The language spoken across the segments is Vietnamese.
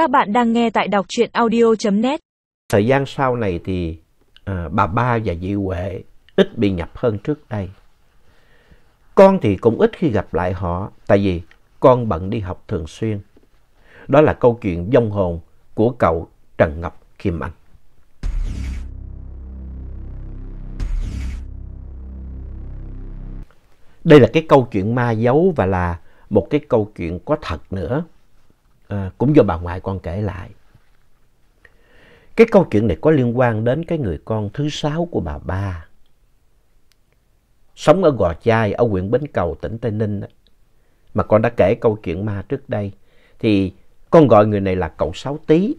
Các bạn đang nghe tại đọc truyện audio.net. Thời gian sau này thì à, bà ba và dị Huệ ít bị nhập hơn trước đây. Con thì cũng ít khi gặp lại họ tại vì con bận đi học thường xuyên. Đó là câu chuyện vong hồn của cậu Trần Ngọc Kim Anh. Đây là cái câu chuyện ma dấu và là một cái câu chuyện có thật nữa. À, cũng do bà ngoại con kể lại. Cái câu chuyện này có liên quan đến cái người con thứ sáu của bà ba. Sống ở Gò Chai, ở huyện Bến Cầu, tỉnh Tây Ninh. Mà con đã kể câu chuyện ma trước đây. Thì con gọi người này là cậu Sáu Tý.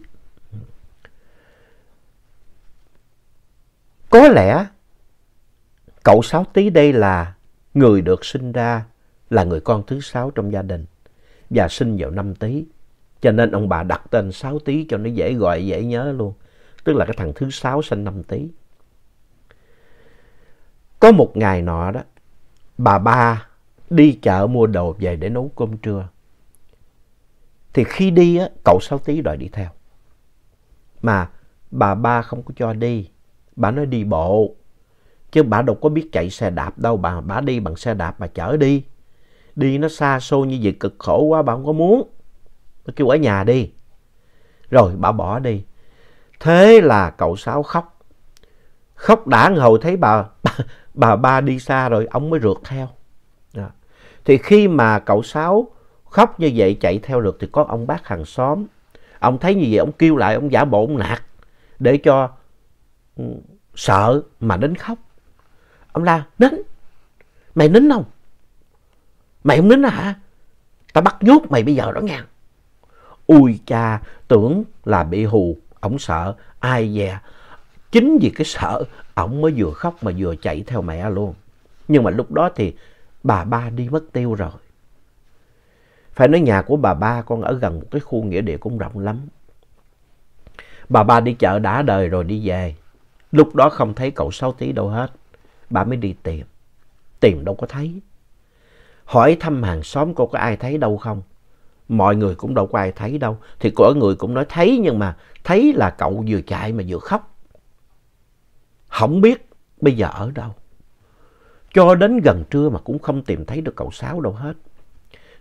Có lẽ cậu Sáu Tý đây là người được sinh ra là người con thứ sáu trong gia đình và sinh vào năm Tý. Cho nên ông bà đặt tên Sáu Tý cho nó dễ gọi, dễ nhớ luôn. Tức là cái thằng thứ sáu sinh năm Tý. Có một ngày nọ đó, bà ba đi chợ mua đồ về để nấu cơm trưa. Thì khi đi á, cậu Sáu Tý đòi đi theo. Mà bà ba không có cho đi, bà nói đi bộ. Chứ bà đâu có biết chạy xe đạp đâu, bà, bà đi bằng xe đạp mà chở đi. Đi nó xa xôi như vậy cực khổ quá bà không có muốn. Nó kêu ở nhà đi. Rồi bà bỏ đi. Thế là cậu Sáu khóc. Khóc đã hồi thấy bà, bà, bà ba đi xa rồi, ông mới rượt theo. Đó. Thì khi mà cậu Sáu khóc như vậy chạy theo được thì có ông bác hàng xóm. Ông thấy như vậy, ông kêu lại, ông giả bộ ông nạt để cho ừ, sợ mà đến khóc. Ông la, nín, mày nín không? Mày không nín hả? Tao bắt nhốt mày bây giờ đó nha. Ui cha, tưởng là bị hù, ổng sợ, ai dè. Chính vì cái sợ, ổng mới vừa khóc mà vừa chạy theo mẹ luôn. Nhưng mà lúc đó thì bà ba đi mất tiêu rồi. Phải nói nhà của bà ba con ở gần một cái khu nghĩa địa cũng rộng lắm. Bà ba đi chợ đã đời rồi đi về. Lúc đó không thấy cậu Sáu Tí đâu hết. Bà mới đi tìm. Tìm đâu có thấy. Hỏi thăm hàng xóm cô có ai thấy đâu không? Mọi người cũng đâu có ai thấy đâu. Thì có người cũng nói thấy nhưng mà thấy là cậu vừa chạy mà vừa khóc. Không biết bây giờ ở đâu. Cho đến gần trưa mà cũng không tìm thấy được cậu Sáu đâu hết.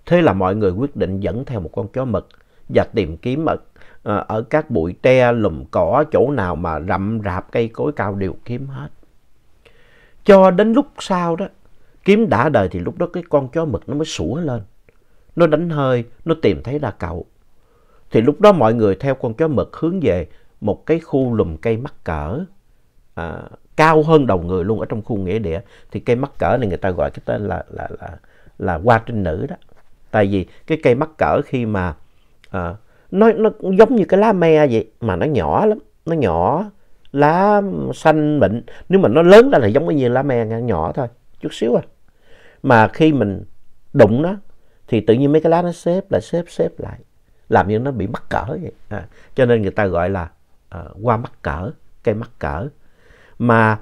Thế là mọi người quyết định dẫn theo một con chó mực và tìm kiếm ở, à, ở các bụi tre, lùm cỏ, chỗ nào mà rậm rạp cây cối cao đều kiếm hết. Cho đến lúc sau đó, kiếm đã đời thì lúc đó cái con chó mực nó mới sủa lên. Nó đánh hơi, nó tìm thấy ra cậu. Thì lúc đó mọi người theo con chó mực hướng về một cái khu lùm cây mắc cỡ. À, cao hơn đầu người luôn ở trong khu nghĩa địa. Thì cây mắc cỡ này người ta gọi cái tên là, là, là, là hoa trinh nữ đó. Tại vì cái cây mắc cỡ khi mà à, nó, nó giống như cái lá me vậy mà nó nhỏ lắm. Nó nhỏ, lá xanh mịn. Nếu mà nó lớn ra là giống như lá me nhỏ thôi, chút xíu à. Mà khi mình đụng nó thì tự nhiên mấy cái lá nó xếp lại, xếp xếp lại. Làm như nó bị mắc cỡ vậy. À, cho nên người ta gọi là à, hoa mắc cỡ, cây mắc cỡ. Mà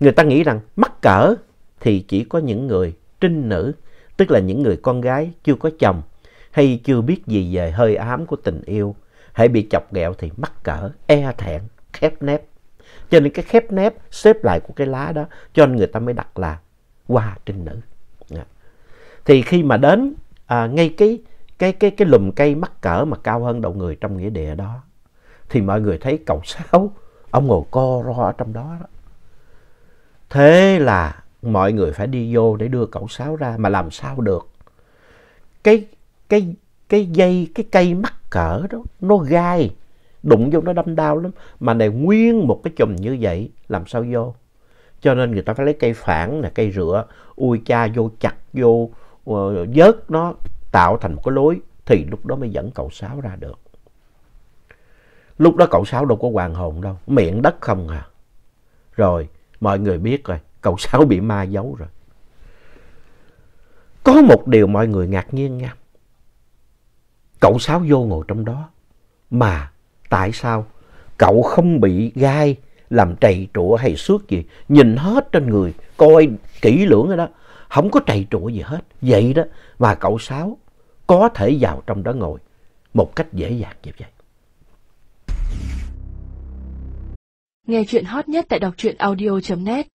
người ta nghĩ rằng mắc cỡ thì chỉ có những người trinh nữ, tức là những người con gái chưa có chồng hay chưa biết gì về hơi ám của tình yêu. Hãy bị chọc ghẹo thì mắc cỡ, e thẹn, khép nép. Cho nên cái khép nép xếp lại của cái lá đó cho nên người ta mới đặt là hoa trinh nữ. À, thì khi mà đến à, ngay cái, cái, cái, cái lùm cây mắc cỡ mà cao hơn đầu người trong nghĩa địa đó thì mọi người thấy cậu Sáu ông ngồi co ro ở trong đó, đó. Thế là mọi người phải đi vô để đưa cậu Sáu ra mà làm sao được. Cái, cái, cái dây, cái cây mắc cỡ đó nó gai đụng vô nó đâm đau lắm mà này nguyên một cái chùm như vậy làm sao vô cho nên người ta phải lấy cây phản nè cây rửa ui cha vô chặt vô Ờ, vớt nó, tạo thành một cái lối, thì lúc đó mới dẫn cậu sáu ra được. Lúc đó cậu sáu đâu có hoàng hồn đâu, miệng đất không à. Rồi, mọi người biết rồi, cậu sáu bị ma giấu rồi. Có một điều mọi người ngạc nhiên nha. Cậu sáu vô ngồi trong đó, mà tại sao cậu không bị gai làm trầy trụa hay xước gì, nhìn hết trên người, coi kỹ lưỡng rồi đó không có trầy trụa gì hết. Vậy đó, mà cậu Sáu có thể vào trong đó ngồi một cách dễ dàng như vậy. Nghe chuyện hot nhất tại đọc truyện audio.net